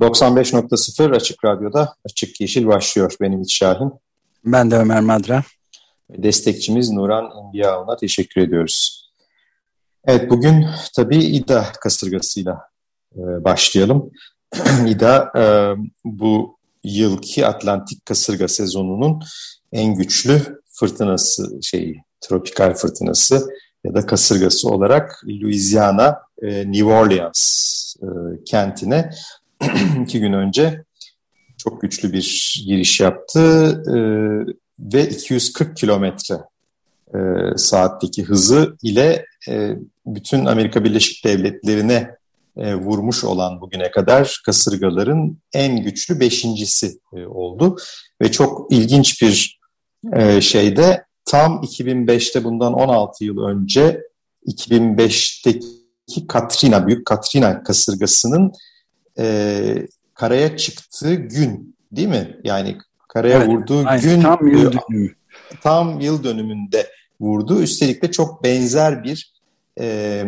...95.0 Açık Radyo'da Açık Yeşil başlıyor. Benim Ümit Şahin. Ben de Ömer Madra. Destekçimiz Nuran Enbiyaoğlu'na teşekkür ediyoruz. Evet bugün tabii İDA kasırgasıyla e, başlayalım. İDA e, bu yılki Atlantik kasırga sezonunun en güçlü fırtınası şeyi tropikal fırtınası ya da kasırgası olarak Louisiana e, New Orleans e, kentine iki gün önce çok güçlü bir giriş yaptı e, ve 240 kilometre e, saatteki hızı ile e, bütün Amerika Birleşik Devletleri'ne e, vurmuş olan bugüne kadar kasırgaların en güçlü beşincisi e, oldu. Ve çok ilginç bir e, şeyde tam 2005'te bundan 16 yıl önce 2005'teki Katrina, Büyük Katrina kasırgasının e, karaya çıktığı gün değil mi? Yani karaya evet, vurduğu aynen, gün tam yıl dönümü. Tam yıl dönümünde vurdu. Üstelik de çok benzer bir e,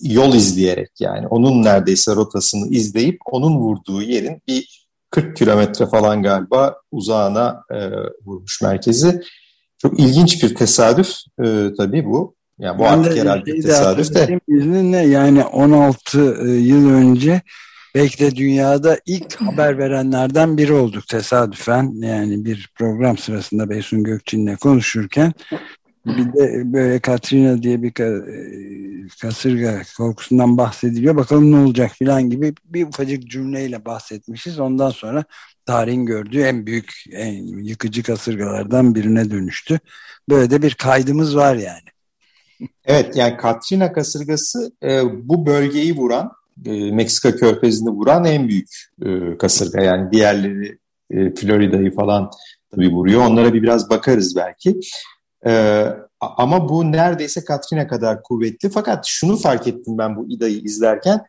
yol izleyerek yani onun neredeyse rotasını izleyip onun vurduğu yerin bir 40 kilometre falan galiba uzağına e, vurmuş merkezi. Çok ilginç bir tesadüf e, tabii bu. Yani bu ben artık herhalde tesadüf de. İzninle yani 16 e, yıl önce belki de dünyada ilk haber verenlerden biri olduk tesadüfen. Yani bir program sırasında Beysun Gökçin'le konuşurken bir de böyle Katrina diye bir e, kasırga korkusundan bahsediliyor. Bakalım ne olacak filan gibi bir ufacık cümleyle bahsetmişiz. Ondan sonra tarihin gördüğü en büyük, en yıkıcı kasırgalardan birine dönüştü. Böyle de bir kaydımız var yani. Evet yani Katrina kasırgası e, bu bölgeyi vuran, e, Meksika körfezini vuran en büyük e, kasırga. Yani diğerleri e, Florida'yı falan tabii vuruyor. Onlara bir biraz bakarız belki. Ee, ama bu neredeyse Katrina kadar kuvvetli. Fakat şunu fark ettim ben bu İDA'yı izlerken.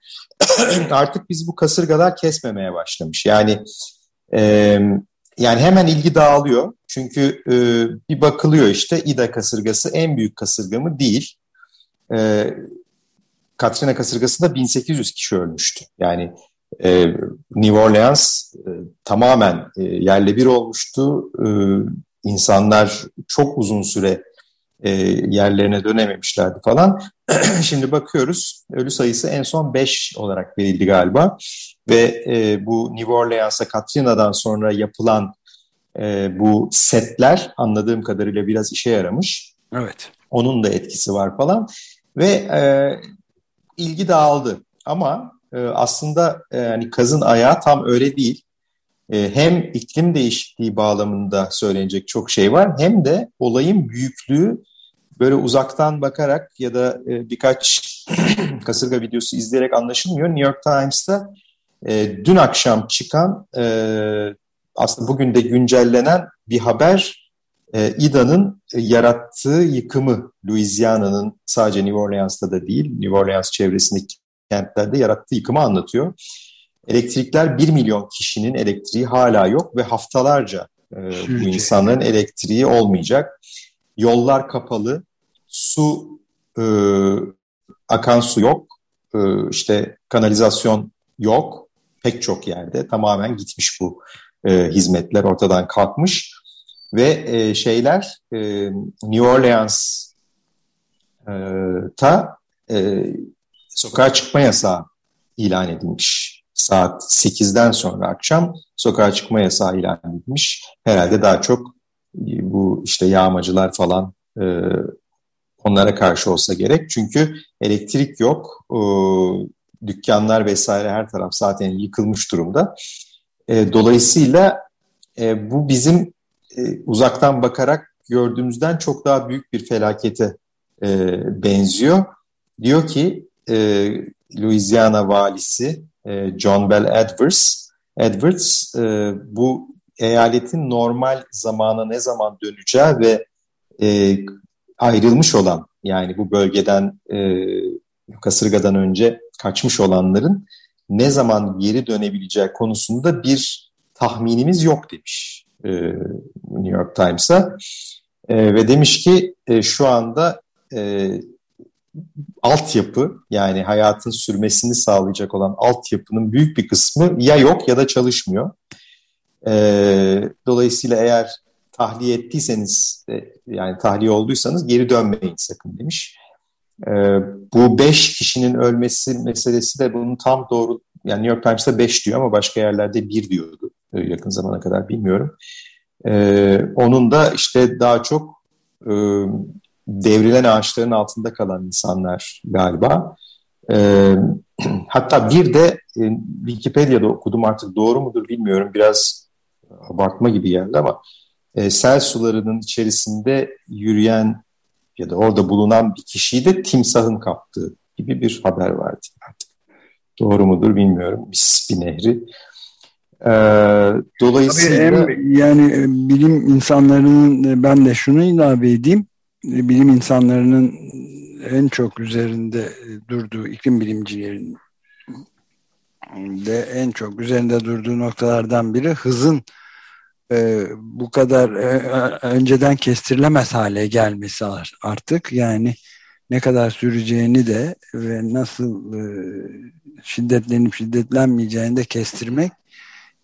artık biz bu kasırgalar kesmemeye başlamış. Yani e, yani hemen ilgi dağılıyor. Çünkü e, bir bakılıyor işte İDA kasırgası en büyük kasırga mı? Değil. E, Katrina kasırgasında 1800 kişi ölmüştü. Yani e, New Orleans e, tamamen e, yerle bir olmuştu. E, insanlar çok uzun süre e, yerlerine dönememişlerdi falan. Şimdi bakıyoruz ölü sayısı en son 5 olarak verildi galiba ve e, bu New Orleans'a Katrina'dan sonra yapılan e, bu setler anladığım kadarıyla biraz işe yaramış. Evet. Onun da etkisi var falan ve e, ilgi dağıldı ama e, aslında e, yani kazın ayağı tam öyle değil. E, hem iklim değişikliği bağlamında söylenecek çok şey var hem de olayın büyüklüğü böyle uzaktan bakarak ya da e, birkaç kasırga videosu izleyerek anlaşılmıyor. New York Times'ta e, dün akşam çıkan aslında bugün de güncellenen bir haber İDA'nın yarattığı yıkımı Louisiana'nın sadece New Orleans'ta da değil New Orleans çevresindeki kentlerde yarattığı yıkımı anlatıyor. Elektrikler 1 milyon kişinin elektriği hala yok ve haftalarca e, bu insanların elektriği olmayacak. Yollar kapalı, su e, akan su yok, e, işte kanalizasyon yok pek çok yerde tamamen gitmiş bu e, hizmetler ortadan kalkmış ve e, şeyler e, New Orleans e, ta e, sokağa çıkma yasağı ilan edilmiş saat 8'den sonra akşam sokağa çıkma yasağı ilan edilmiş. Herhalde daha çok e, bu işte yağmacılar falan e, onlara karşı olsa gerek. Çünkü elektrik yok, e, dükkanlar vesaire her taraf zaten yıkılmış durumda. E, dolayısıyla e, bu bizim e, uzaktan bakarak gördüğümüzden çok daha büyük bir felakete e, benziyor. Diyor ki e, Louisiana valisi e, John Bell Edwards. Edwards e, bu eyaletin normal zamana ne zaman döneceği ve e, ayrılmış olan yani bu bölgeden e, kasırgadan önce kaçmış olanların ne zaman geri dönebileceği konusunda bir tahminimiz yok demiş e, New York Times'a. E, ve demiş ki e, şu anda e, altyapı yani hayatın sürmesini sağlayacak olan altyapının büyük bir kısmı ya yok ya da çalışmıyor. E, dolayısıyla eğer tahliye ettiyseniz e, yani tahliye olduysanız geri dönmeyin sakın demiş. E, bu beş kişinin ölmesi meselesi de bunun tam doğru yani New York Times'ta beş diyor ama başka yerlerde bir diyordu yakın zamana kadar bilmiyorum. E, onun da işte daha çok e, devrilen ağaçların altında kalan insanlar galiba. E, hatta bir de e, Wikipedia'da okudum artık doğru mudur bilmiyorum biraz abartma gibi geldi ama e, sel sularının içerisinde yürüyen ya da orada bulunan bir kişiyi de timsahın kaptığı gibi bir haber vardı artık. Doğru mudur bilmiyorum. Mississippi Nehri. Ee, dolayısıyla... Hem, yani e, bilim insanlarının e, ben de şunu ilave edeyim. E, bilim insanlarının en çok üzerinde durduğu iklim bilimcilerin de en çok üzerinde durduğu noktalardan biri hızın e, bu kadar e, önceden kestirilemez hale gelmesi artık yani ne kadar süreceğini de ve nasıl e, şiddetlenip şiddetlenmeyeceğini de kestirmek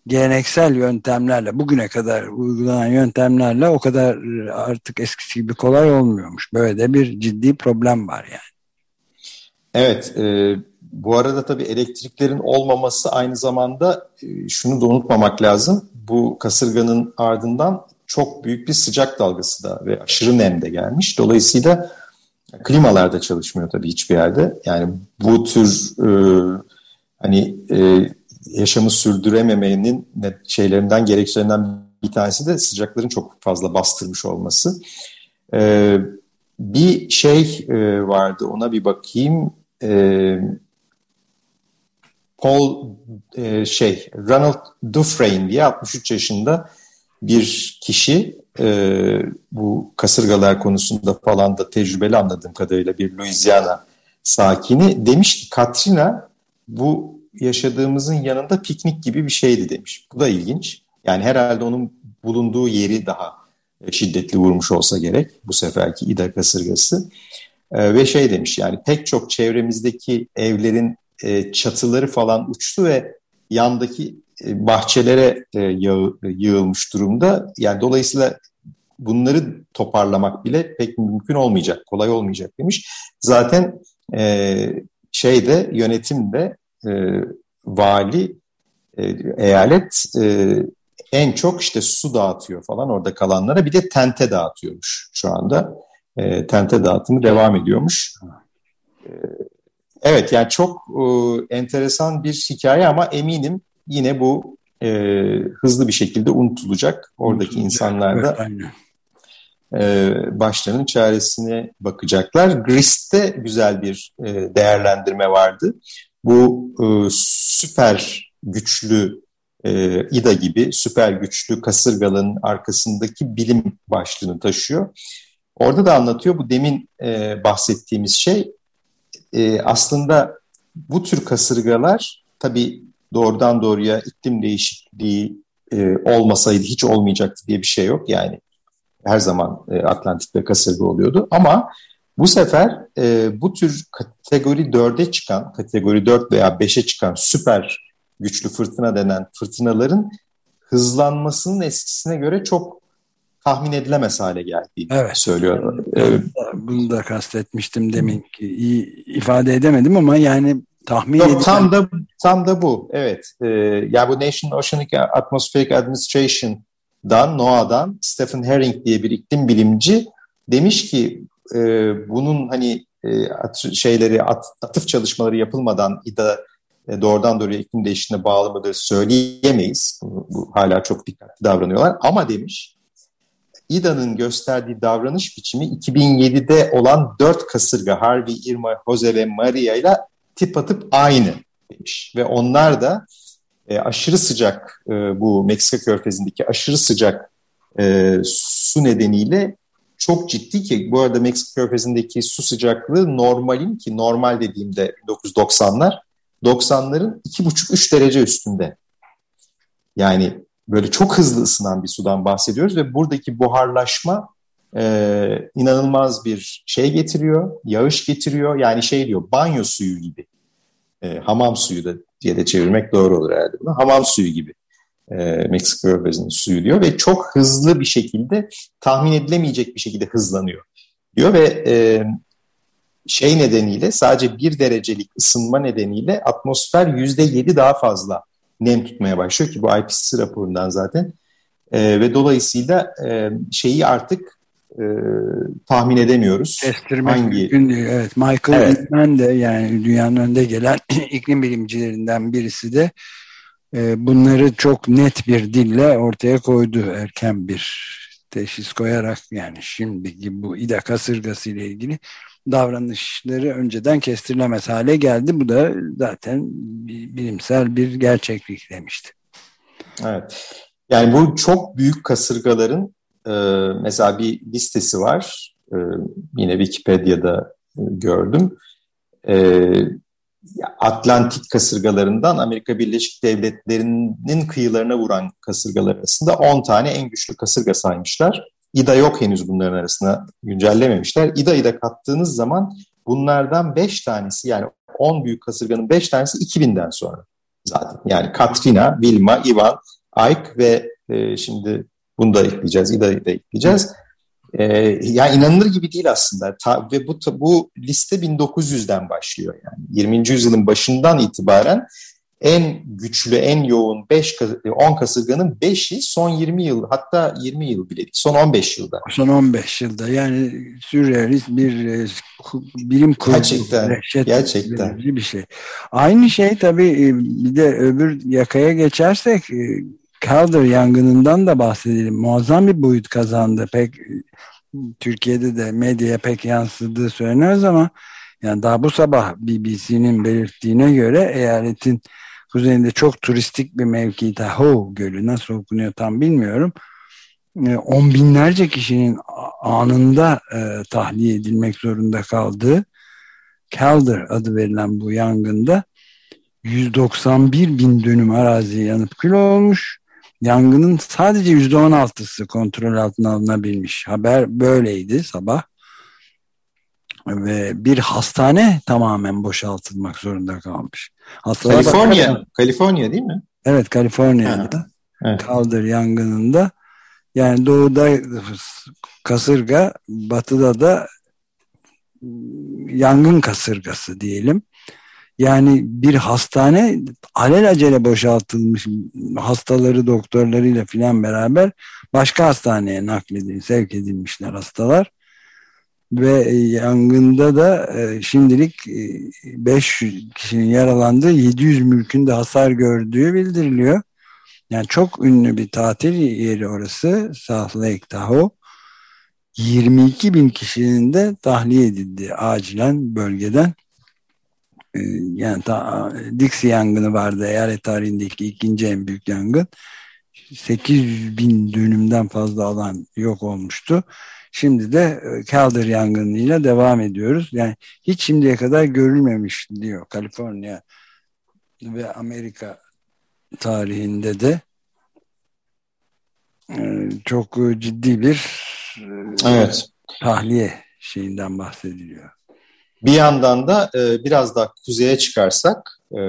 geleneksel yöntemlerle bugüne kadar uygulanan yöntemlerle o kadar artık eskisi gibi kolay olmuyormuş. Böyle de bir ciddi problem var yani. Evet, e, bu arada tabii elektriklerin olmaması aynı zamanda e, şunu da unutmamak lazım. Bu kasırganın ardından çok büyük bir sıcak dalgası da ve aşırı nem de gelmiş. Dolayısıyla klimalar da çalışmıyor tabii hiçbir yerde. Yani bu tür e, hani e, yaşamı sürdürememenin şeylerinden, gerekçelerinden bir tanesi de sıcakların çok fazla bastırmış olması. E, bir şey e, vardı ona bir bakayım. E, Paul e, şey Ronald Dufresne diye 63 yaşında bir kişi e, bu kasırgalar konusunda falan da tecrübeli anladığım kadarıyla bir Louisiana sakini demiş ki Katrina bu yaşadığımızın yanında piknik gibi bir şeydi demiş. Bu da ilginç. Yani herhalde onun bulunduğu yeri daha şiddetli vurmuş olsa gerek bu seferki İda kasırgası. E, ve şey demiş yani pek çok çevremizdeki evlerin e, çatıları falan uçtu ve yandaki e, bahçelere e, yağ, yığılmış durumda. Yani dolayısıyla bunları toparlamak bile pek mümkün olmayacak, kolay olmayacak demiş. Zaten e, şeyde yönetimde e, vali e, eyalet e, en çok işte su dağıtıyor falan orada kalanlara bir de tente dağıtıyormuş şu anda. E, tente dağıtımı devam ediyormuş. E, Evet yani çok e, enteresan bir hikaye ama eminim yine bu e, hızlı bir şekilde unutulacak. Oradaki unutulacak, insanlar da evet, e, başlarının çaresine bakacaklar. Grist'te güzel bir e, değerlendirme vardı. Bu e, süper güçlü e, İDA gibi süper güçlü kasırgalının arkasındaki bilim başlığını taşıyor. Orada da anlatıyor bu demin e, bahsettiğimiz şey e, aslında bu tür kasırgalar tabii doğrudan doğruya iklim değişikliği e, olmasaydı hiç olmayacaktı diye bir şey yok. Yani her zaman e, Atlantik'te kasırga oluyordu ama bu sefer e, bu tür kategori 4'e çıkan, kategori 4 veya 5'e çıkan süper güçlü fırtına denen fırtınaların hızlanmasının eskisine göre çok tahmin edilemez hale geldiğini evet. söylüyor. Evet. Bunu da kastetmiştim demin ki. İyi ifade edemedim ama yani tahmin Yok, edilen... tam da tam da bu. Evet. Ee, ya bu National Oceanic Atmospheric Administration'dan NOAA'dan Stephen Herring diye bir iklim bilimci demiş ki e, bunun hani e, at, şeyleri at, atıf çalışmaları yapılmadan İDA e, doğrudan doğruya iklim değişikliğine bağlı mıdır söyleyemeyiz. Bu, bu hala çok dikkatli davranıyorlar. Ama demiş İDA'nın gösterdiği davranış biçimi 2007'de olan dört kasırga Harvey, Irma, Jose ve Maria ile tip atıp aynı demiş. Ve onlar da e, aşırı sıcak e, bu Meksika körfezindeki aşırı sıcak e, su nedeniyle çok ciddi ki bu arada Meksika körfezindeki su sıcaklığı normalin ki normal dediğimde 1990'lar 90'ların 2,5-3 derece üstünde. Yani böyle çok hızlı ısınan bir sudan bahsediyoruz ve buradaki buharlaşma e, inanılmaz bir şey getiriyor, yağış getiriyor. Yani şey diyor banyo suyu gibi. E, hamam suyu da diye de çevirmek doğru olur herhalde bunu. Hamam suyu gibi. E, Meksika Körfezi'nin suyu diyor ve çok hızlı bir şekilde tahmin edilemeyecek bir şekilde hızlanıyor diyor ve e, şey nedeniyle sadece bir derecelik ısınma nedeniyle atmosfer yüzde yedi daha fazla nem tutmaya başlıyor ki bu IPCC raporundan zaten e, ve dolayısıyla e, şeyi artık e, tahmin edemiyoruz. Kestirmek Hangi... mümkün değil. Evet, Michael evet. Eastman de yani dünyanın önde gelen iklim bilimcilerinden birisi de bunları çok net bir dille ortaya koydu erken bir teşhis koyarak yani şimdiki bu İDA kasırgası ile ilgili davranışları önceden kestirilemez hale geldi. Bu da zaten bilimsel bir gerçeklik demişti. Evet. Yani bu çok büyük kasırgaların e, mesela bir listesi var. E, yine Wikipedia'da e, gördüm. E, Atlantik kasırgalarından Amerika Birleşik Devletleri'nin kıyılarına vuran kasırgalar arasında 10 tane en güçlü kasırga saymışlar. İDA yok henüz bunların arasına güncellememişler. İDA'yı da kattığınız zaman bunlardan 5 tanesi yani 10 büyük kasırganın 5 tanesi 2000'den sonra zaten. Yani Katrina, Wilma, Ivan, Ike ve e, şimdi bunu da ekleyeceğiz, İDA'yı da ekleyeceğiz. E, yani inanılır gibi değil aslında. Ta, ve bu, bu liste 1900'den başlıyor yani. 20. yüzyılın başından itibaren en güçlü, en yoğun 5 10 kasırganın 5'i son 20 yıl hatta 20 yıl bile son 15 yılda. Son 15 yılda yani sürrealist bir e, bilim kurgu. Gerçekten, gerçekten. Bir şey. Aynı şey tabii e, bir de öbür yakaya geçersek e, Calder yangınından da bahsedelim. Muazzam bir boyut kazandı. Pek Türkiye'de de medyaya pek yansıdığı söylenmez ama yani daha bu sabah BBC'nin belirttiğine göre eyaletin kuzeyinde çok turistik bir mevki Tahoe Gölü nasıl okunuyor tam bilmiyorum. E, on binlerce kişinin anında e, tahliye edilmek zorunda kaldığı Calder adı verilen bu yangında 191 bin dönüm arazi yanıp kül olmuş. Yangının sadece %16'sı kontrol altına alınabilmiş. Haber böyleydi sabah. Ve bir hastane tamamen boşaltılmak zorunda kalmış. Hastalar Kaliforniya, bakarak, Kaliforniya değil mi? Evet, Kaliforniya'da. Evet. Kaldır yangınında. Yani doğuda kasırga, batıda da yangın kasırgası diyelim. Yani bir hastane alelacele boşaltılmış hastaları doktorlarıyla filan beraber başka hastaneye nakledilmiş, sevk edilmişler hastalar. Ve yangında da e, şimdilik 5 e, kişinin yaralandığı 700 mülkün de hasar gördüğü bildiriliyor. Yani çok ünlü bir tatil yeri orası South Lake Tahoe. 22 bin kişinin de tahliye edildi acilen bölgeden. Ee, yani ta, Dixie yangını vardı eyalet tarihindeki ikinci en büyük yangın 800 bin dönümden fazla alan yok olmuştu. Şimdi de Calder yangınıyla devam ediyoruz. Yani hiç şimdiye kadar görülmemiş diyor Kaliforniya ve Amerika tarihinde de e, çok ciddi bir e, evet. tahliye şeyinden bahsediliyor. Bir yandan da e, biraz daha kuzeye çıkarsak e,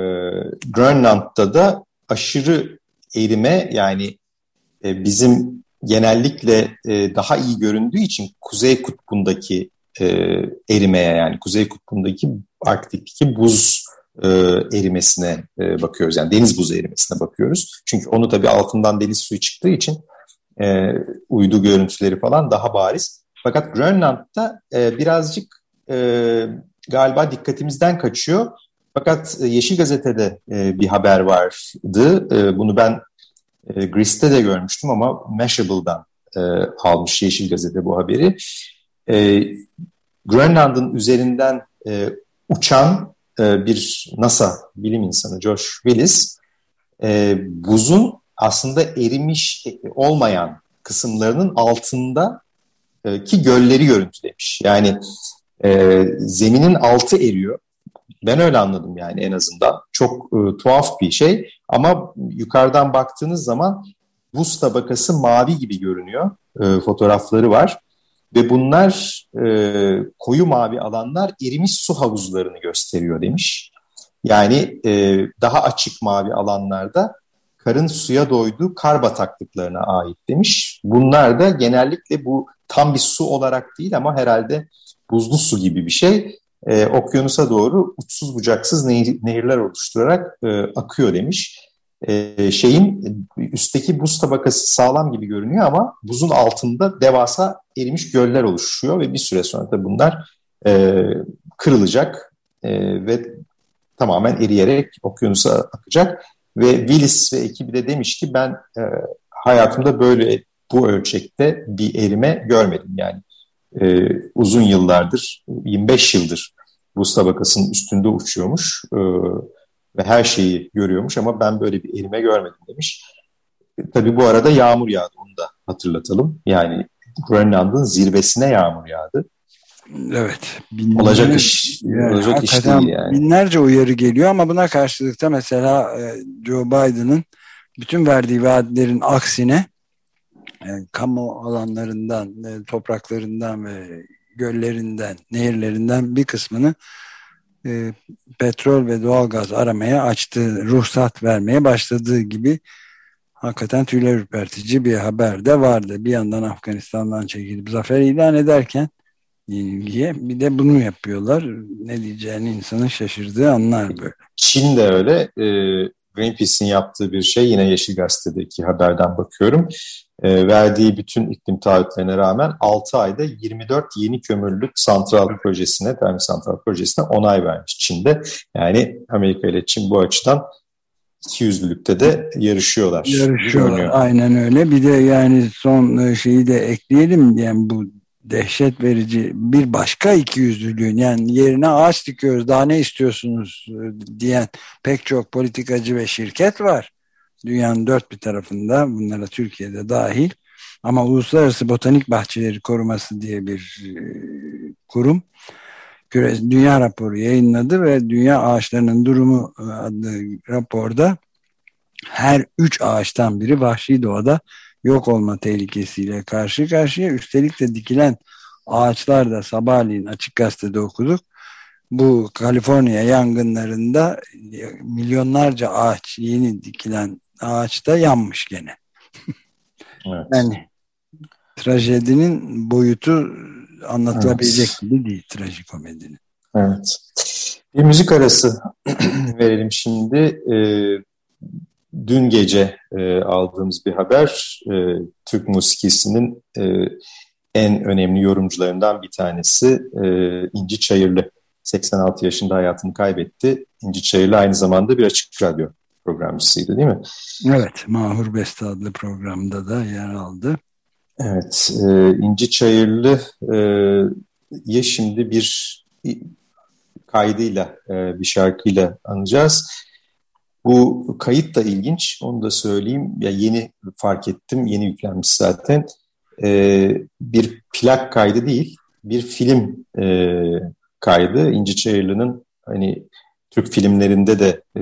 Grönland'da da aşırı erime yani e, bizim genellikle e, daha iyi göründüğü için Kuzey Kutbu'ndaki e, erimeye yani Kuzey Kutbu'ndaki Arktik'teki buz e, erimesine e, bakıyoruz. Yani deniz buz erimesine bakıyoruz. Çünkü onu tabii altından deniz suyu çıktığı için e, uydu görüntüleri falan daha bariz. Fakat Grönland'da e, birazcık e, galiba dikkatimizden kaçıyor. Fakat e, Yeşil Gazete'de e, bir haber vardı. E, bunu ben e, Grist'te de görmüştüm ama Mashable'dan e, almış Yeşil Gazete bu haberi. E, Grönland'ın üzerinden e, uçan e, bir NASA bilim insanı Josh Willis e, buzun aslında erimiş olmayan kısımlarının altında e, ki gölleri görüntülemiş. Yani e, zeminin altı eriyor. Ben öyle anladım yani en azından. Çok e, tuhaf bir şey ama yukarıdan baktığınız zaman buz tabakası mavi gibi görünüyor. E, fotoğrafları var. Ve bunlar e, koyu mavi alanlar erimiş su havuzlarını gösteriyor demiş. Yani e, daha açık mavi alanlarda karın suya doyduğu kar bataklıklarına ait demiş. Bunlar da genellikle bu tam bir su olarak değil ama herhalde buzlu su gibi bir şey. E, okyanusa doğru uçsuz bucaksız nehir, nehirler oluşturarak e, akıyor demiş. E, şeyin üstteki buz tabakası sağlam gibi görünüyor ama buzun altında devasa erimiş göller oluşuyor ve bir süre sonra da bunlar e, kırılacak e, ve tamamen eriyerek okyanusa akacak. Ve Willis ve ekibi de demiş ki ben e, hayatımda böyle bu ölçekte bir erime görmedim. Yani e, uzun yıllardır, 25 yıldır buz tabakasının üstünde uçuyormuş e, ve her şeyi görüyormuş ama ben böyle bir erime görmedim demiş. E, tabii bu arada yağmur yağdı onu da hatırlatalım. Yani Grönland'ın zirvesine yağmur yağdı. Evet. Binlerce, olacak iş, yani, olacak iş değil yani. Binlerce uyarı geliyor ama buna karşılıkta mesela e, Joe Biden'ın bütün verdiği vaatlerin aksine e, kamu alanlarından, e, topraklarından ve göllerinden, nehirlerinden bir kısmını e, petrol ve doğalgaz aramaya açtığı, ruhsat vermeye başladığı gibi hakikaten tüyler ürpertici bir haber de vardı. Bir yandan Afganistan'dan çekilip zafer ilan ederken yenilgiye bir de bunu yapıyorlar. Ne diyeceğini insanın şaşırdığı anlar böyle. Çin de öyle. E, Greenpeace'in yaptığı bir şey yine Yeşil Gazete'deki haberden bakıyorum. E, verdiği bütün iklim taahhütlerine rağmen 6 ayda 24 yeni kömürlük santral projesine, termik santral projesine onay vermiş Çin'de. Yani Amerika ile Çin bu açıdan iki yüzlülükte de yarışıyorlar. Yarışıyorlar aynen öyle. Bir de yani son e, şeyi de ekleyelim yani bu dehşet verici bir başka ikiyüzlülüğün yani yerine ağaç dikiyoruz daha ne istiyorsunuz e, diyen pek çok politikacı ve şirket var. Dünyanın dört bir tarafında bunlara Türkiye'de dahil ama Uluslararası Botanik Bahçeleri Koruması diye bir e, kurum dünya raporu yayınladı ve Dünya Ağaçlarının Durumu adlı raporda her üç ağaçtan biri vahşi doğada yok olma tehlikesiyle karşı karşıya. Üstelik de dikilen ağaçlar da sabahleyin açık gazetede okuduk. Bu Kaliforniya yangınlarında milyonlarca ağaç, yeni dikilen ağaç da yanmış gene. Evet. Yani trajedinin boyutu anlatılabilecek evet. gibi değil trajikomedinin. Evet. Bir müzik arası verelim şimdi. Ee, dün gece e, aldığımız bir haber e, Türk musikisinin e, en önemli yorumcularından bir tanesi e, İnci Çayırlı. 86 yaşında hayatını kaybetti. İnci Çayırlı aynı zamanda bir açık radyo programcısıydı değil mi? Evet, Mahur Beste adlı programda da yer aldı. Evet, e, İnci Çayırlı e, ya şimdi bir kaydıyla, e, bir şarkıyla anacağız. Bu kayıt da ilginç, onu da söyleyeyim. Ya yeni fark ettim, yeni yüklenmiş zaten. Ee, bir plak kaydı değil, bir film e, kaydı. İnci Çayırlı'nın hani Türk filmlerinde de e,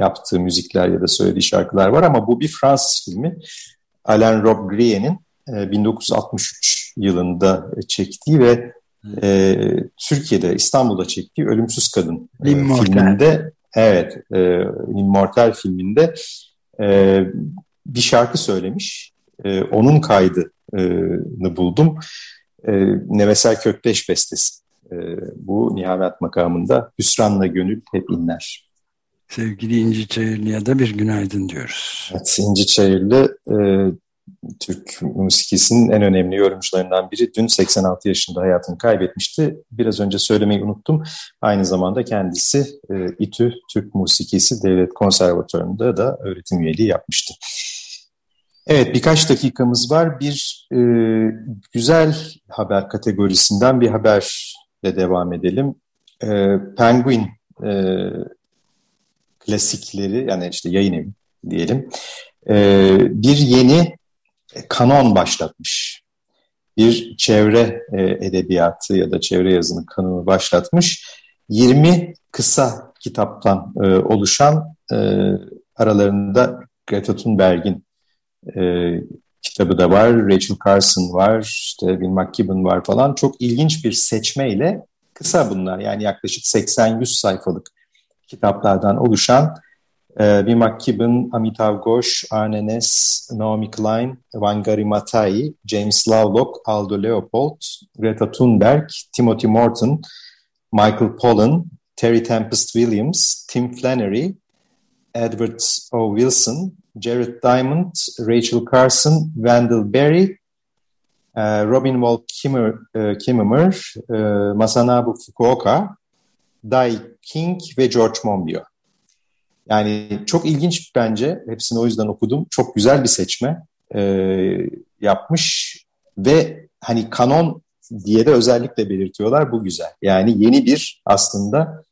yaptığı müzikler ya da söylediği şarkılar var ama bu bir Fransız filmi. Alain Robbe-Grier'in e, 1963 yılında çektiği ve e, Türkiye'de İstanbul'da çektiği Ölümsüz Kadın e, filminde Evet, e, Immortal filminde e, bir şarkı söylemiş. E, onun kaydını buldum. E, Nevesel Kökteş bestesi. E, bu Nihamet makamında Hüsranla Gönül Hep inler. Sevgili İnci Çayırlı'ya da bir günaydın diyoruz. Evet, İnci Çayırlı e, Türk musikisinin en önemli yorumcularından biri. Dün 86 yaşında hayatını kaybetmişti. Biraz önce söylemeyi unuttum. Aynı zamanda kendisi e, İTÜ Türk Musikisi Devlet Konservatuarı'nda da öğretim üyeliği yapmıştı. Evet birkaç dakikamız var. Bir e, güzel haber kategorisinden bir haberle devam edelim. E, Penguin e, klasikleri yani işte yayın evi diyelim e, bir yeni kanon başlatmış. Bir çevre e, edebiyatı ya da çevre yazının kanunu başlatmış. 20 kısa kitaptan e, oluşan e, aralarında Greta Thunberg'in e, kitabı da var, Rachel Carson var, işte Bill McKibben var falan. Çok ilginç bir seçmeyle kısa bunlar yani yaklaşık 80-100 sayfalık kitaplardan oluşan e, Bill McKibben, Amitav Ghosh, Arne Ness, Naomi Klein, Wangari Maathai, James Lovelock, Aldo Leopold, Greta Thunberg, Timothy Morton, Michael Pollan, Terry Tempest Williams, Tim Flannery, Edward O. Wilson, Jared Diamond, Rachel Carson, Wendell Berry, e, Robin Wall e, Kimmerer, e, Masanabu Fukuoka, Dai King ve George Monbiot. Yani çok ilginç bence. Hepsini o yüzden okudum. Çok güzel bir seçme e, yapmış ve hani kanon diye de özellikle belirtiyorlar. Bu güzel. Yani yeni bir aslında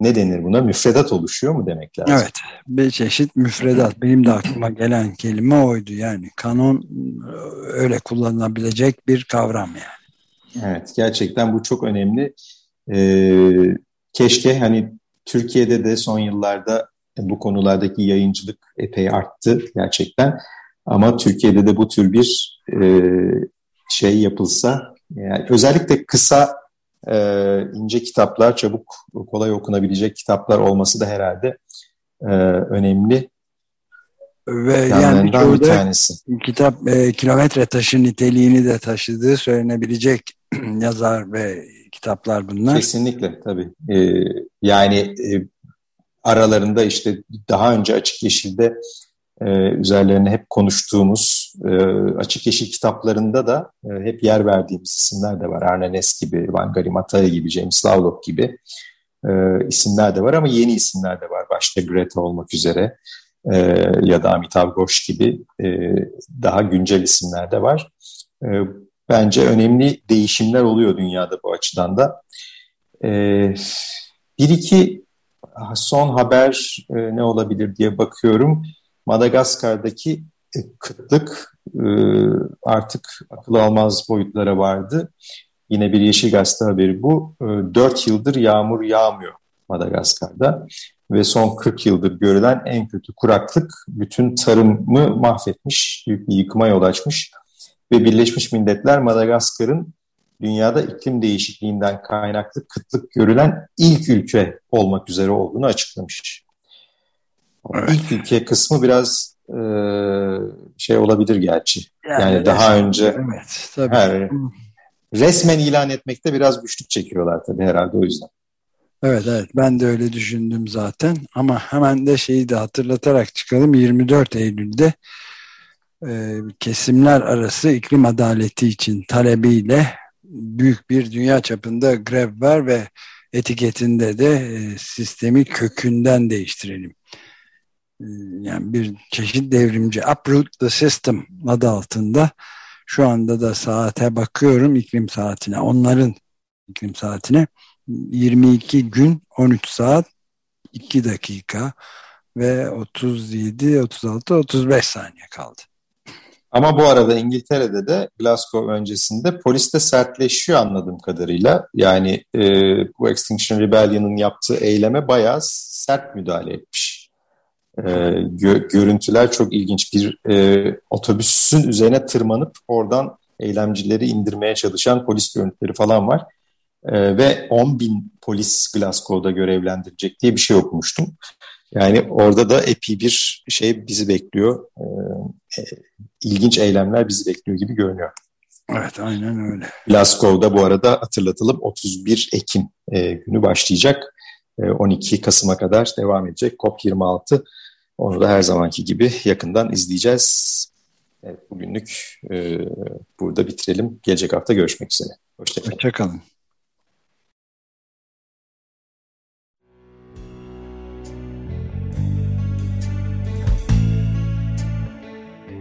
ne denir buna? Müfredat oluşuyor mu demek lazım? Evet. Bir çeşit müfredat. Benim de aklıma gelen kelime oydu. Yani kanon öyle kullanılabilecek bir kavram yani. Evet. Gerçekten bu çok önemli. Ee, keşke hani Türkiye'de de son yıllarda bu konulardaki yayıncılık epey arttı gerçekten. Ama Türkiye'de de bu tür bir e, şey yapılsa, yani özellikle kısa e, ince kitaplar, çabuk kolay okunabilecek kitaplar olması da herhalde e, önemli. Ve yani bir tanesi. kitap e, kilometre taşı niteliğini de taşıdığı söylenebilecek yazar ve kitaplar bunlar. Kesinlikle tabii. E, yani e, aralarında işte daha önce Açık Yeşil'de e, üzerlerine hep konuştuğumuz e, Açık Yeşil kitaplarında da e, hep yer verdiğimiz isimler de var. Arne Ness gibi, Vangari Maathai gibi, James Lovelock gibi e, isimler de var ama yeni isimler de var. Başta Greta olmak üzere e, ya da Amitav Ghosh gibi e, daha güncel isimler de var. E, bence önemli değişimler oluyor dünyada bu açıdan da. E, bir iki son haber e, ne olabilir diye bakıyorum. Madagaskar'daki e, kıtlık e, artık akıl almaz boyutlara vardı. Yine bir Yeşil Gazete haberi bu. E, 4 yıldır yağmur yağmıyor Madagaskar'da ve son 40 yıldır görülen en kötü kuraklık bütün tarımı mahvetmiş, büyük bir yıkıma yol açmış ve Birleşmiş Milletler Madagaskar'ın dünyada iklim değişikliğinden kaynaklı kıtlık görülen ilk ülke olmak üzere olduğunu açıklamış. Evet. İlk ülke kısmı biraz e, şey olabilir gerçi. Yani, yani daha resmen, önce evet, tabii. Her, resmen ilan etmekte biraz güçlük çekiyorlar tabii herhalde o yüzden. Evet evet ben de öyle düşündüm zaten ama hemen de şeyi de hatırlatarak çıkalım 24 Eylül'de kesimler arası iklim adaleti için talebiyle büyük bir dünya çapında grev var ve etiketinde de e, sistemi kökünden değiştirelim. E, yani bir çeşit devrimci uproot the system adı altında şu anda da saate bakıyorum iklim saatine onların iklim saatine 22 gün 13 saat 2 dakika ve 37 36 35 saniye kaldı. Ama bu arada İngiltere'de de Glasgow öncesinde polis de sertleşiyor anladığım kadarıyla. Yani e, bu Extinction Rebellion'ın yaptığı eyleme bayağı sert müdahale etmiş. E, gö görüntüler çok ilginç. Bir e, otobüsün üzerine tırmanıp oradan eylemcileri indirmeye çalışan polis görüntüleri falan var. E, ve 10 bin polis Glasgow'da görevlendirecek diye bir şey okumuştum. Yani orada da epi bir şey bizi bekliyor. Ee, ilginç eylemler bizi bekliyor gibi görünüyor. Evet aynen öyle. Glasgow'da bu arada hatırlatalım 31 Ekim e, günü başlayacak. E, 12 Kasım'a kadar devam edecek COP26. Onu da her zamanki gibi yakından izleyeceğiz. Evet, bugünlük e, burada bitirelim. Gelecek hafta görüşmek üzere. Hoşçakalın. Hoşçakalın.